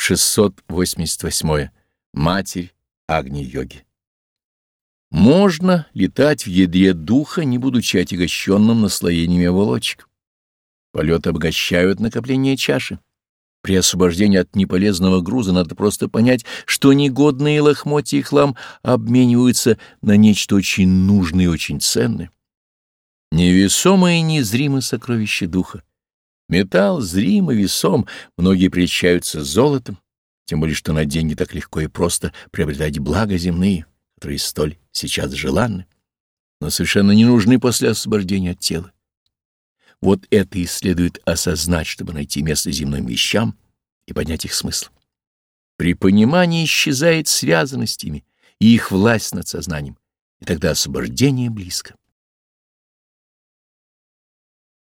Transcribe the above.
688. Матерь Агни-йоги. Можно летать в ядре духа, не будучи отягощенным наслоениями оболочек. Полеты обогащают накопление чаши. При освобождении от неполезного груза надо просто понять, что негодные лохмотья и хлам обмениваются на нечто очень нужное и очень ценное. Невесомое и незримое сокровище духа. Металл зрим и весом, многие прельщаются золотом, тем более что на деньги так легко и просто приобретать блага земные, которые столь сейчас желанны, но совершенно не нужны после освобождения от тела. Вот это и следует осознать, чтобы найти место земным вещам и поднять их смысл. При понимании исчезает связанность ими и их власть над сознанием, и тогда освобождение близко.